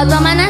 foto mana